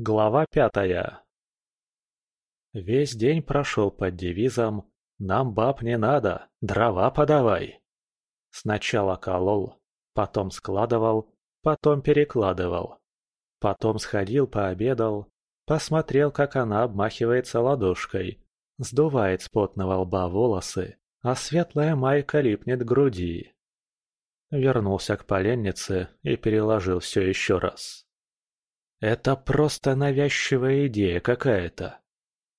Глава пятая Весь день прошел под девизом «Нам баб не надо, дрова подавай». Сначала колол, потом складывал, потом перекладывал. Потом сходил пообедал, посмотрел, как она обмахивается ладошкой, сдувает с потного лба волосы, а светлая майка липнет к груди. Вернулся к поленнице и переложил все еще раз. Это просто навязчивая идея какая-то.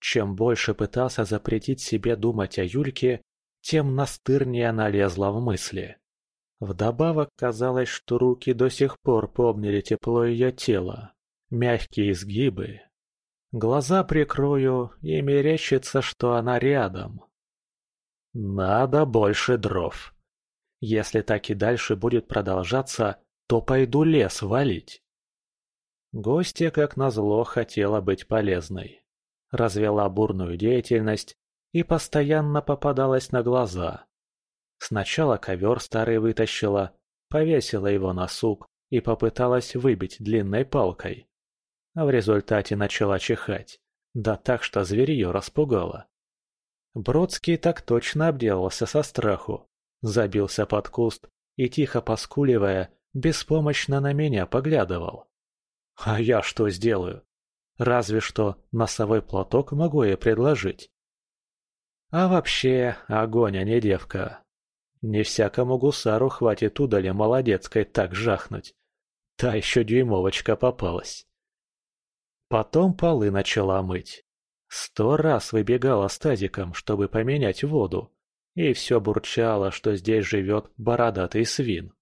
Чем больше пытался запретить себе думать о Юльке, тем настырнее она лезла в мысли. Вдобавок казалось, что руки до сих пор помнили тепло ее тела, мягкие изгибы. Глаза прикрою, и мерещится, что она рядом. Надо больше дров. Если так и дальше будет продолжаться, то пойду лес валить. Гостья, как назло, хотела быть полезной. Развела бурную деятельность и постоянно попадалась на глаза. Сначала ковер старый вытащила, повесила его на сук и попыталась выбить длинной палкой. А в результате начала чихать, да так, что зверье распугало. Бродский так точно обделался со страху, забился под куст и, тихо поскуливая, беспомощно на меня поглядывал. А я что сделаю? Разве что носовой платок могу ей предложить. А вообще, огонь, а не девка. Не всякому гусару хватит удали молодецкой так жахнуть. Та еще дюймовочка попалась. Потом полы начала мыть. Сто раз выбегала с тазиком, чтобы поменять воду, и все бурчало, что здесь живет бородатый свин.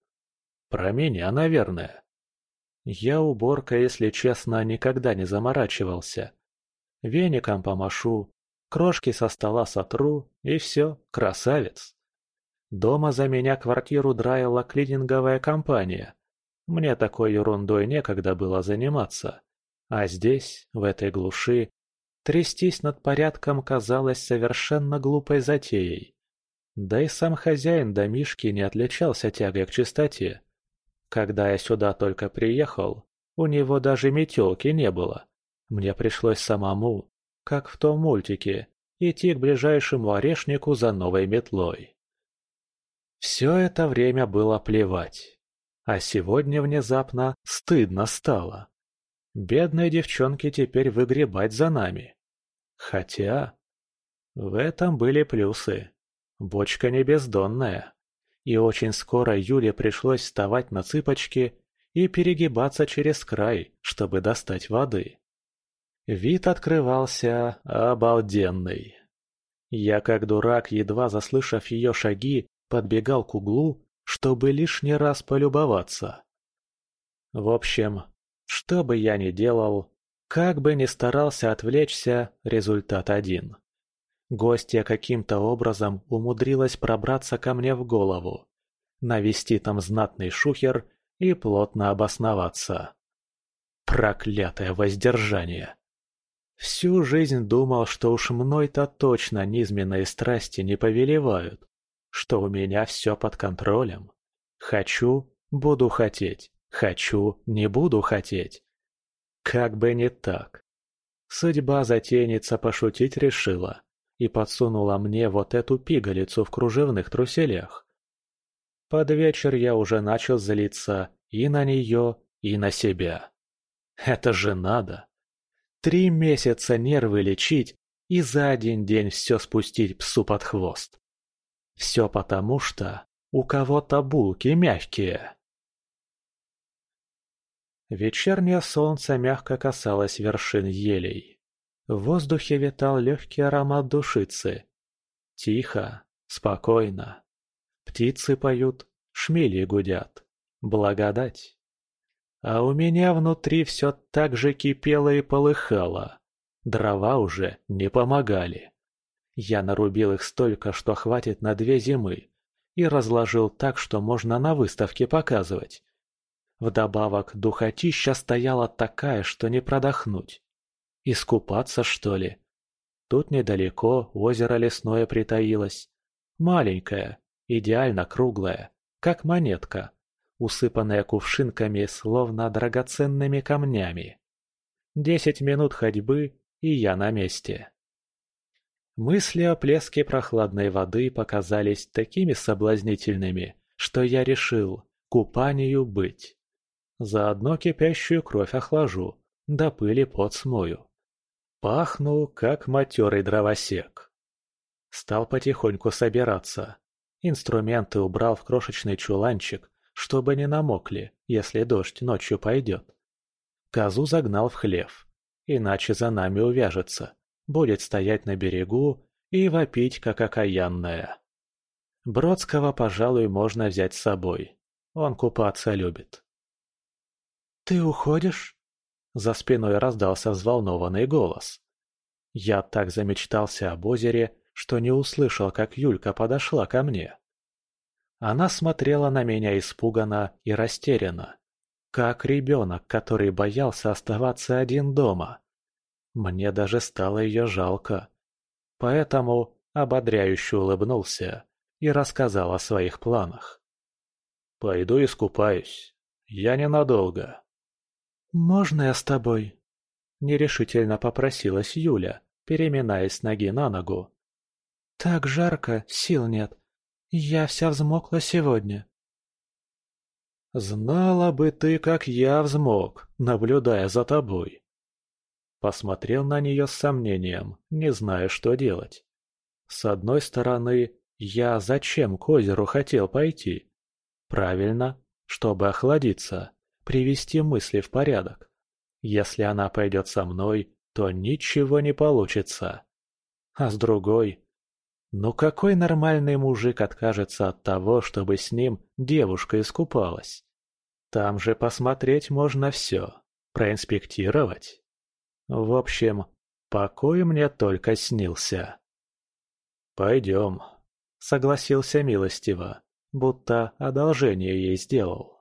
Про меня, наверное. Я уборка, если честно, никогда не заморачивался. Веником помашу, крошки со стола сотру, и все, красавец. Дома за меня квартиру драила клининговая компания. Мне такой ерундой некогда было заниматься. А здесь, в этой глуши, трястись над порядком казалось совершенно глупой затеей. Да и сам хозяин домишки не отличался тягой к чистоте. Когда я сюда только приехал, у него даже метелки не было. Мне пришлось самому, как в том мультике, идти к ближайшему орешнику за новой метлой. Все это время было плевать. А сегодня внезапно стыдно стало. Бедные девчонки теперь выгребать за нами. Хотя... В этом были плюсы. Бочка не бездонная. И очень скоро Юле пришлось вставать на цыпочки и перегибаться через край, чтобы достать воды. Вид открывался обалденный. Я, как дурак, едва заслышав ее шаги, подбегал к углу, чтобы лишний раз полюбоваться. В общем, что бы я ни делал, как бы ни старался отвлечься, результат один. Гостья каким-то образом умудрилась пробраться ко мне в голову, навести там знатный шухер и плотно обосноваться. Проклятое воздержание! Всю жизнь думал, что уж мной-то точно низменные страсти не повелевают что у меня все под контролем. Хочу – буду хотеть, хочу – не буду хотеть. Как бы не так. Судьба затейница пошутить решила и подсунула мне вот эту пигалицу в кружевных труселях. Под вечер я уже начал злиться и на нее, и на себя. Это же надо. Три месяца нервы лечить и за один день все спустить псу под хвост. Все потому, что у кого-то булки мягкие. Вечернее солнце мягко касалось вершин елей. В воздухе витал легкий аромат душицы. Тихо, спокойно. Птицы поют, шмели гудят. Благодать. А у меня внутри все так же кипело и полыхало. Дрова уже не помогали. Я нарубил их столько, что хватит на две зимы, и разложил так, что можно на выставке показывать. Вдобавок, духотища стояла такая, что не продохнуть. Искупаться, что ли? Тут недалеко озеро лесное притаилось. Маленькое, идеально круглое, как монетка, усыпанная кувшинками, словно драгоценными камнями. Десять минут ходьбы, и я на месте. Мысли о плеске прохладной воды показались такими соблазнительными, что я решил купанию быть. Заодно кипящую кровь охлажу, да пыли пот смою. Пахну, как матерый дровосек. Стал потихоньку собираться. Инструменты убрал в крошечный чуланчик, чтобы не намокли, если дождь ночью пойдет. Козу загнал в хлев, иначе за нами увяжется, будет стоять на берегу и вопить, как окаянная. Бродского, пожалуй, можно взять с собой. Он купаться любит. «Ты уходишь?» За спиной раздался взволнованный голос. Я так замечтался об озере, что не услышал, как Юлька подошла ко мне. Она смотрела на меня испуганно и растерянно, как ребенок, который боялся оставаться один дома. Мне даже стало ее жалко. Поэтому ободряюще улыбнулся и рассказал о своих планах. «Пойду искупаюсь. Я ненадолго». «Можно я с тобой?» Нерешительно попросилась Юля, переминаясь ноги на ногу. «Так жарко, сил нет. Я вся взмокла сегодня». «Знала бы ты, как я взмок, наблюдая за тобой». Посмотрел на нее с сомнением, не зная, что делать. С одной стороны, я зачем к озеру хотел пойти? Правильно, чтобы охладиться, привести мысли в порядок. Если она пойдет со мной, то ничего не получится. А с другой, ну какой нормальный мужик откажется от того, чтобы с ним девушка искупалась? Там же посмотреть можно все, проинспектировать. В общем, покой мне только снился. «Пойдем», — согласился милостиво, будто одолжение ей сделал.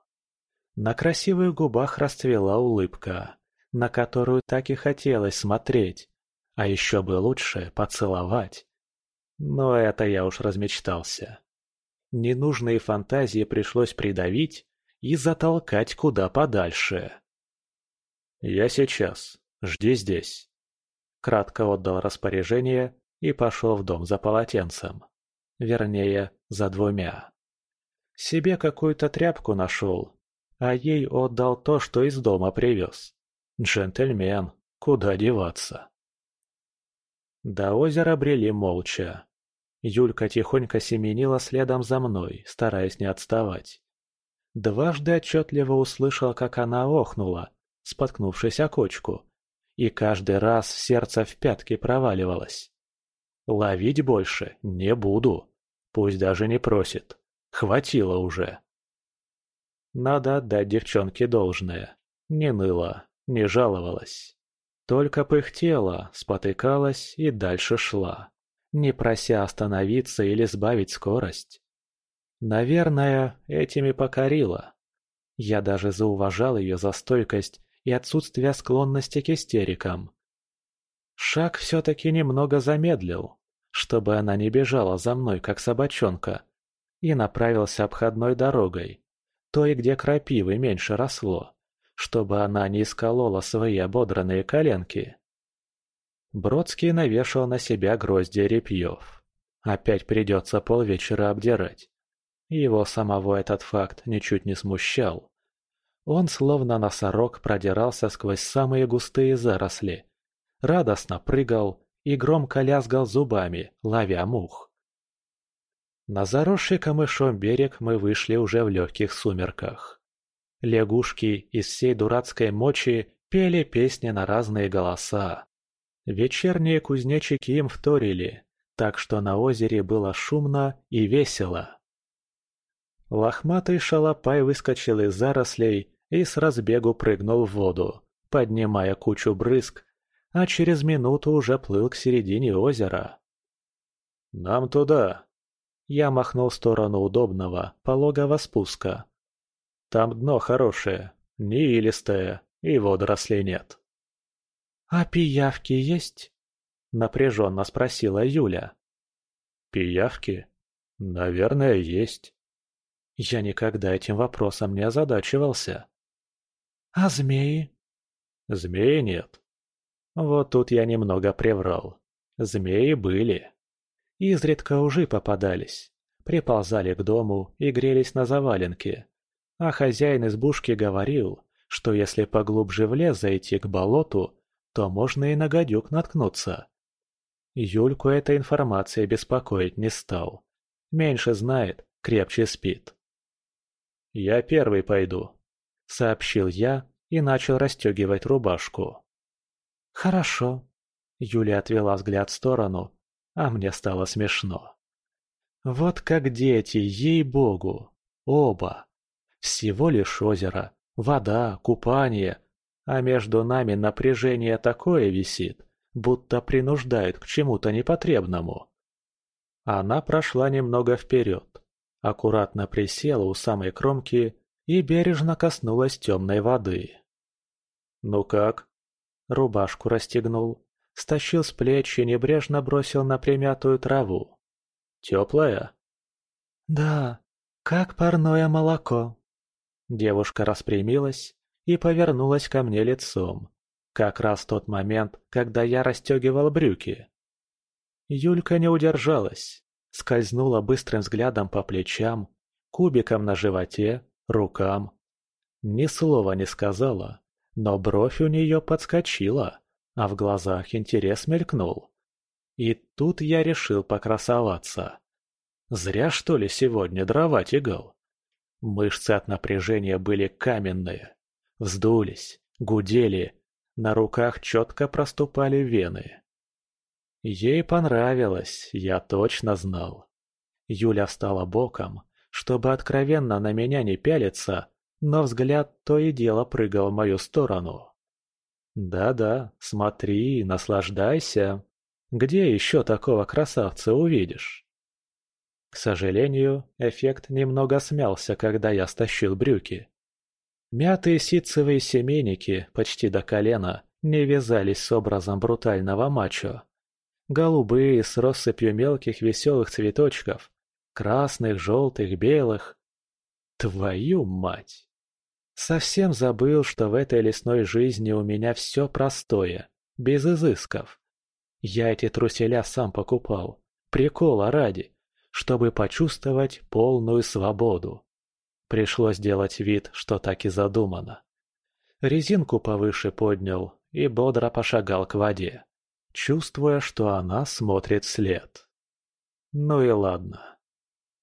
На красивых губах расцвела улыбка, на которую так и хотелось смотреть, а еще бы лучше поцеловать. Но это я уж размечтался. Ненужные фантазии пришлось придавить и затолкать куда подальше. «Я сейчас. Жди здесь». Кратко отдал распоряжение и пошел в дом за полотенцем. Вернее, за двумя. Себе какую-то тряпку нашел, а ей отдал то, что из дома привез. Джентльмен, куда деваться? До озера брели молча. Юлька тихонько семенила следом за мной, стараясь не отставать. Дважды отчетливо услышал, как она охнула, споткнувшись о кочку, и каждый раз сердце в пятки проваливалось. Ловить больше не буду, пусть даже не просит, хватило уже. Надо отдать девчонке должное, не ныла, не жаловалась. Только пыхтела, спотыкалась и дальше шла не прося остановиться или сбавить скорость. Наверное, этими покорила. Я даже зауважал ее за стойкость и отсутствие склонности к истерикам. Шаг все-таки немного замедлил, чтобы она не бежала за мной, как собачонка, и направился обходной дорогой, той, где крапивы меньше росло, чтобы она не исколола свои ободранные коленки. Бродский навешал на себя гроздья репьев. Опять придется полвечера обдирать. Его самого этот факт ничуть не смущал. Он словно носорог продирался сквозь самые густые заросли. Радостно прыгал и громко лязгал зубами, ловя мух. На заросший камышом берег мы вышли уже в легких сумерках. Лягушки из всей дурацкой мочи пели песни на разные голоса. Вечерние кузнечики им вторили, так что на озере было шумно и весело. Лохматый шалопай выскочил из зарослей и с разбегу прыгнул в воду, поднимая кучу брызг, а через минуту уже плыл к середине озера. «Нам туда!» Я махнул в сторону удобного, пологого спуска. «Там дно хорошее, не илистое, и водорослей нет». «А пиявки есть?» – напряженно спросила Юля. «Пиявки? Наверное, есть». Я никогда этим вопросом не озадачивался. «А змеи?» Змеи нет. Вот тут я немного приврал. Змеи были. Изредка ужи попадались. Приползали к дому и грелись на заваленке. А хозяин избушки говорил, что если поглубже в лес зайти к болоту, то можно и на гадюк наткнуться. Юльку эта информация беспокоить не стал. Меньше знает, крепче спит. «Я первый пойду», — сообщил я и начал расстегивать рубашку. «Хорошо». Юля отвела взгляд в сторону, а мне стало смешно. «Вот как дети, ей-богу! Оба! Всего лишь озеро, вода, купание, а между нами напряжение такое висит, будто принуждает к чему-то непотребному». Она прошла немного вперед, аккуратно присела у самой кромки и бережно коснулась темной воды. «Ну как?» рубашку расстегнул, стащил с плеч и небрежно бросил на примятую траву. «Теплая?» «Да, как парное молоко». Девушка распрямилась и повернулась ко мне лицом. Как раз тот момент, когда я расстегивал брюки. Юлька не удержалась, скользнула быстрым взглядом по плечам, кубиком на животе, рукам. Ни слова не сказала, но бровь у нее подскочила, а в глазах интерес мелькнул. И тут я решил покрасоваться. Зря, что ли, сегодня дрова тягал. Мышцы от напряжения были каменные. Вздулись, гудели, на руках четко проступали вены. Ей понравилось, я точно знал. Юля стала боком, чтобы откровенно на меня не пялиться, но взгляд то и дело прыгал в мою сторону. «Да-да, смотри, наслаждайся. Где еще такого красавца увидишь?» К сожалению, эффект немного смялся, когда я стащил брюки. Мятые ситцевые семейники почти до колена не вязались с образом брутального мачо. Голубые с россыпью мелких веселых цветочков, красных, желтых, белых. Твою мать! Совсем забыл, что в этой лесной жизни у меня все простое, без изысков. Я эти труселя сам покупал, прикола ради, чтобы почувствовать полную свободу. Пришлось делать вид, что так и задумано. Резинку повыше поднял и бодро пошагал к воде, чувствуя, что она смотрит вслед. Ну и ладно.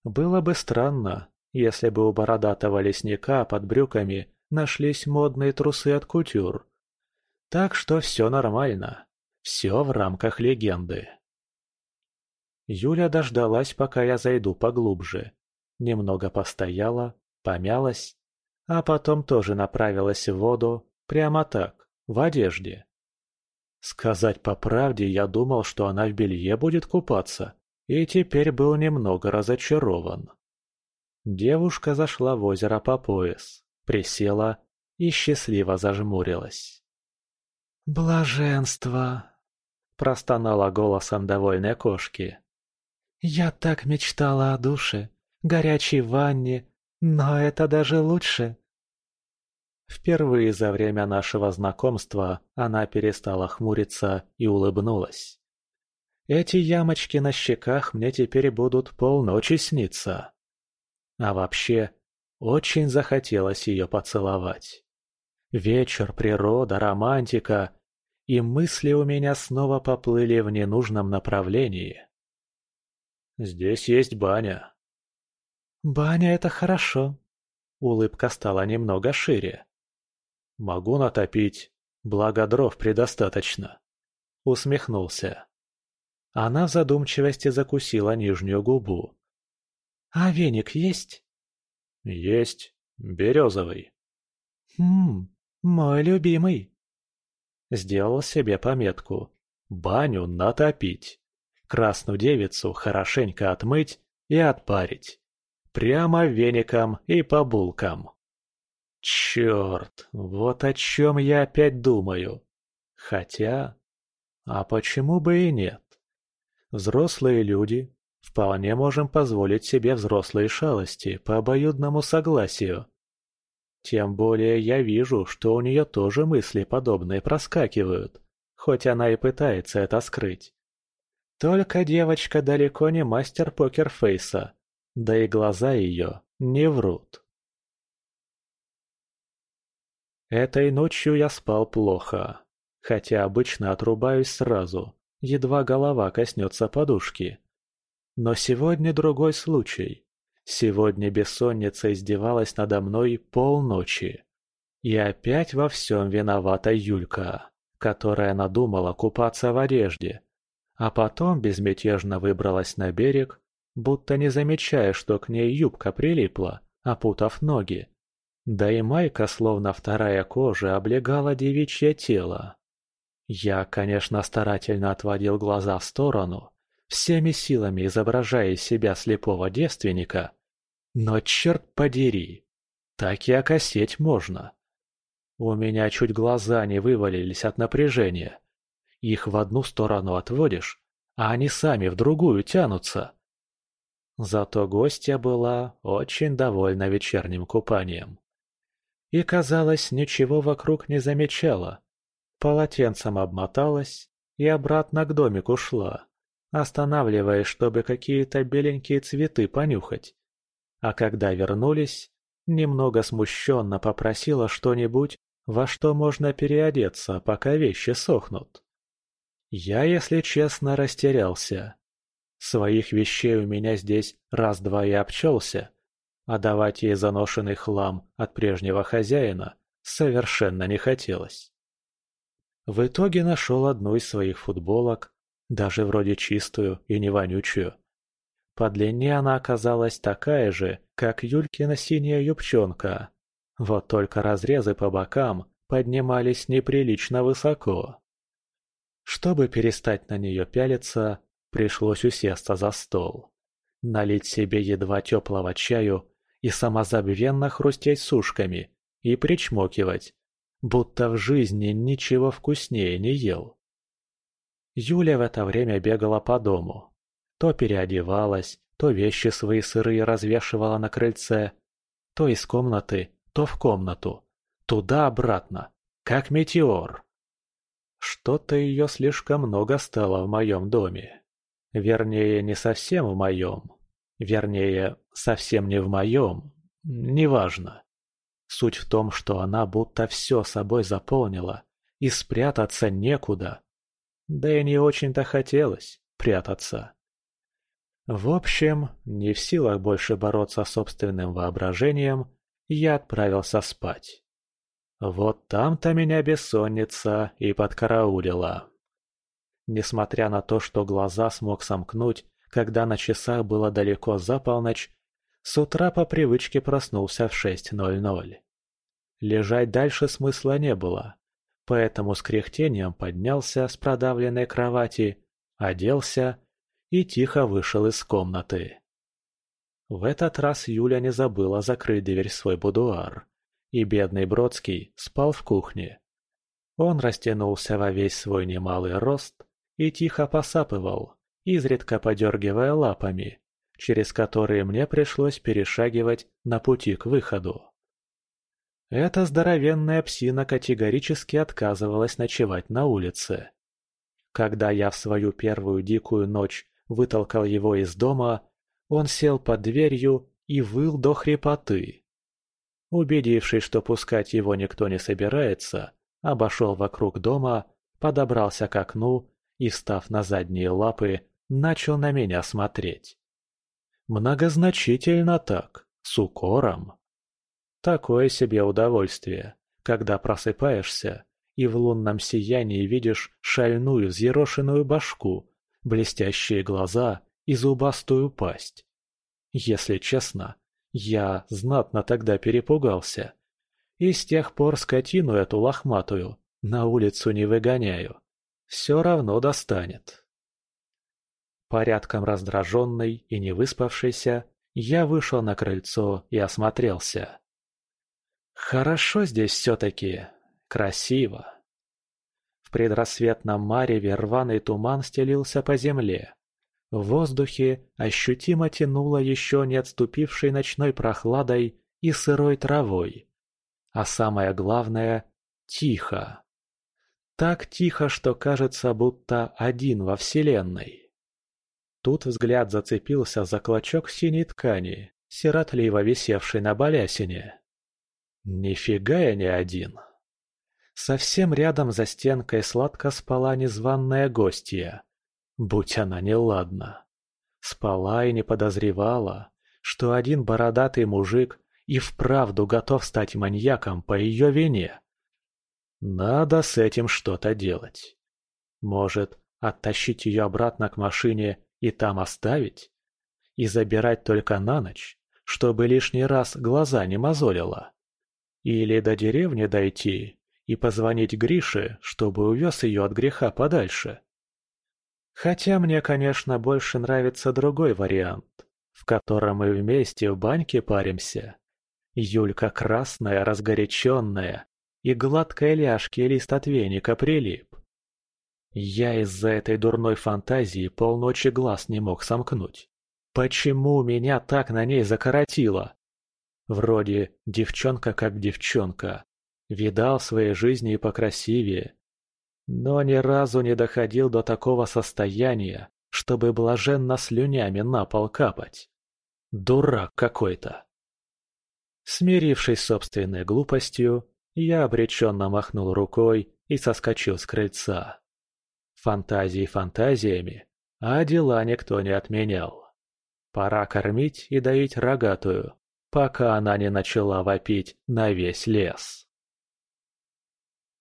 Было бы странно, если бы у бородатого лесника под брюками нашлись модные трусы от кутюр. Так что все нормально. Все в рамках легенды. Юля дождалась, пока я зайду поглубже. Немного постояла, помялась, а потом тоже направилась в воду, прямо так, в одежде. Сказать по правде, я думал, что она в белье будет купаться, и теперь был немного разочарован. Девушка зашла в озеро по пояс, присела и счастливо зажмурилась. «Блаженство!» – простонала голосом довольной кошки. «Я так мечтала о душе, горячей ванне, но это даже лучше!» Впервые за время нашего знакомства она перестала хмуриться и улыбнулась. Эти ямочки на щеках мне теперь будут полночи сниться. А вообще, очень захотелось ее поцеловать. Вечер, природа, романтика, и мысли у меня снова поплыли в ненужном направлении. Здесь есть баня. Баня — это хорошо. Улыбка стала немного шире. Могу натопить, благо дров предостаточно. Усмехнулся. Она в задумчивости закусила нижнюю губу, «А веник есть?» «Есть. Березовый». «Хм, мой любимый». Сделал себе пометку. Баню натопить. Красную девицу хорошенько отмыть и отпарить. Прямо веником и по булкам. Черт, вот о чем я опять думаю. Хотя... А почему бы и нет? Взрослые люди Вполне можем позволить себе взрослые шалости по обоюдному согласию. Тем более я вижу, что у нее тоже мысли подобные проскакивают, хоть она и пытается это скрыть. Только девочка далеко не мастер покерфейса, да и глаза ее не врут. Этой ночью я спал плохо, хотя обычно отрубаюсь сразу, едва голова коснется подушки. Но сегодня другой случай. Сегодня бессонница издевалась надо мной полночи. И опять во всем виновата Юлька, которая надумала купаться в одежде, а потом безмятежно выбралась на берег, будто не замечая, что к ней юбка прилипла, опутав ноги. Да и майка, словно вторая кожа, облегала девичье тело. Я, конечно, старательно отводил глаза в сторону, всеми силами изображая из себя слепого девственника. Но черт подери, так и окосеть можно. У меня чуть глаза не вывалились от напряжения. Их в одну сторону отводишь, а они сами в другую тянутся. Зато гостья была очень довольна вечерним купанием. И, казалось, ничего вокруг не замечала. Полотенцем обмоталась и обратно к домику шла останавливаясь, чтобы какие-то беленькие цветы понюхать. А когда вернулись, немного смущенно попросила что-нибудь, во что можно переодеться, пока вещи сохнут. Я, если честно, растерялся. Своих вещей у меня здесь раз-два и обчелся, а давать ей заношенный хлам от прежнего хозяина совершенно не хотелось. В итоге нашел одну из своих футболок, даже вроде чистую и не вонючую. По длине она оказалась такая же, как Юлькина синяя юбчонка. Вот только разрезы по бокам поднимались неприлично высоко. Чтобы перестать на нее пялиться, пришлось усесться за стол. Налить себе едва теплого чаю и самозабвенно хрустеть сушками и причмокивать, будто в жизни ничего вкуснее не ел. Юля в это время бегала по дому. То переодевалась, то вещи свои сырые развешивала на крыльце, то из комнаты, то в комнату, туда-обратно, как метеор. Что-то ее слишком много стало в моем доме. Вернее, не совсем в моем. Вернее, совсем не в моем. Неважно. Суть в том, что она будто все собой заполнила, и спрятаться некуда. Да и не очень-то хотелось прятаться. В общем, не в силах больше бороться с собственным воображением, я отправился спать. Вот там-то меня бессонница и подкараулила. Несмотря на то, что глаза смог сомкнуть, когда на часах было далеко за полночь, с утра по привычке проснулся в 6.00. Лежать дальше смысла не было, поэтому с кряхтением поднялся с продавленной кровати, оделся и тихо вышел из комнаты. В этот раз Юля не забыла закрыть дверь в свой будуар, и бедный Бродский спал в кухне. Он растянулся во весь свой немалый рост и тихо посапывал, изредка подергивая лапами, через которые мне пришлось перешагивать на пути к выходу. Эта здоровенная псина категорически отказывалась ночевать на улице. Когда я в свою первую дикую ночь вытолкал его из дома, он сел под дверью и выл до хрипоты. Убедившись, что пускать его никто не собирается, обошел вокруг дома, подобрался к окну и, став на задние лапы, начал на меня смотреть. Многозначительно так, с укором. Такое себе удовольствие, когда просыпаешься и в лунном сиянии видишь шальную взъерошенную башку, блестящие глаза и зубастую пасть. Если честно, я знатно тогда перепугался. И с тех пор скотину эту лохматую на улицу не выгоняю. Все равно достанет. Порядком раздраженный и не выспавшийся, я вышел на крыльцо и осмотрелся. Хорошо здесь все-таки. Красиво. В предрассветном мареве рваный туман стелился по земле. В воздухе ощутимо тянуло еще не отступившей ночной прохладой и сырой травой. А самое главное – тихо. Так тихо, что кажется, будто один во Вселенной. Тут взгляд зацепился за клочок синей ткани, сиротливо висевший на балясине. Нифига я не один. Совсем рядом за стенкой сладко спала незваная гостья. Будь она неладна. Спала и не подозревала, что один бородатый мужик и вправду готов стать маньяком по ее вине. Надо с этим что-то делать. Может, оттащить ее обратно к машине и там оставить? И забирать только на ночь, чтобы лишний раз глаза не мозолило? Или до деревни дойти и позвонить Грише, чтобы увез ее от греха подальше? Хотя мне, конечно, больше нравится другой вариант, в котором мы вместе в баньке паримся. Юлька красная, разгоряченная, и гладкой ляжки лист от веника прилип. Я из-за этой дурной фантазии полночи глаз не мог сомкнуть. Почему меня так на ней закоротило? Вроде девчонка как девчонка. Видал в своей жизни и покрасивее. Но ни разу не доходил до такого состояния, чтобы блаженно слюнями на пол капать. Дурак какой-то. Смирившись собственной глупостью, я обреченно махнул рукой и соскочил с крыльца. Фантазии фантазиями, а дела никто не отменял. Пора кормить и доить рогатую, пока она не начала вопить на весь лес.